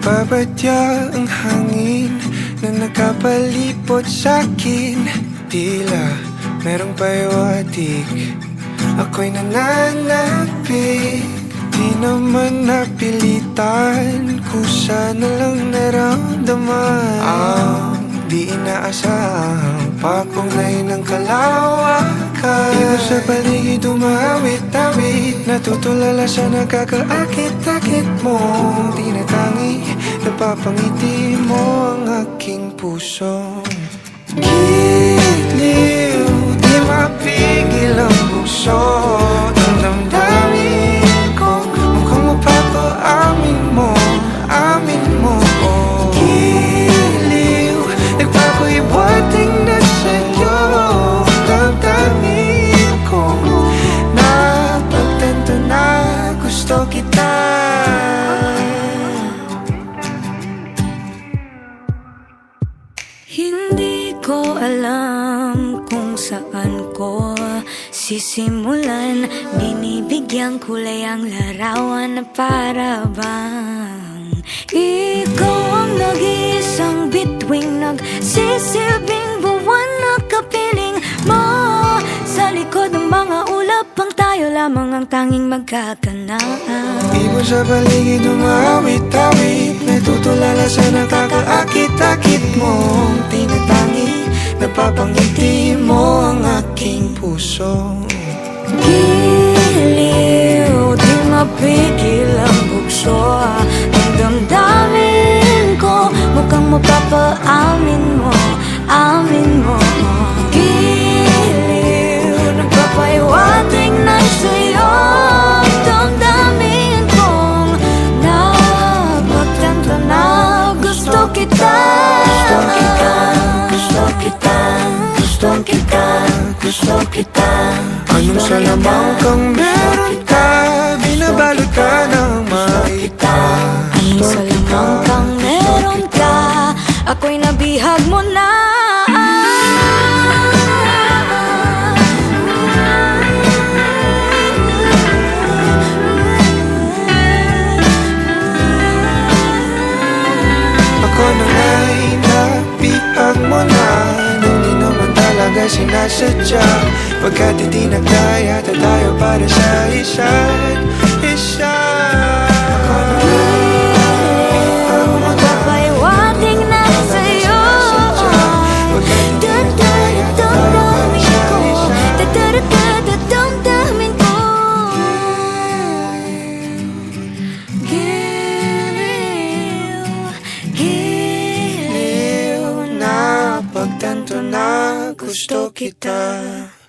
Nagbabadya ang hangin na nakapalipot sa'kin Tila merong payawatig Ako'y nananapig Di naman napilitan Kusa na lang naramdaman. Ang di inaasahang Papunglay ng kalawakan Di mo sa paligid umawit-awit Natutulala sa nakakaakit-akit mo. Tinatangi, napapangiti mo ang aking puso gusto kita. Hindi ko alam kung saan ko sisimulan. Binibigyan kulay ang larawan para bang Ikaw ang nag-iisang bituing Nagsisilbing tanging magkakanaan. Di mo sa paligid umawit-awit Natutulala sa nakakaakit-akit mo Tinatangi, napapangiti mo ang aking puso gusto kita. Anong salamang kang meron ka? Binabalot ka ng makita Anong salamang kang meron ka? Ako'y nabihag mo na sinasadya Pagkat hindi nagdaya tayo para sa isa't isa Giliw na pagtanto na gusto kita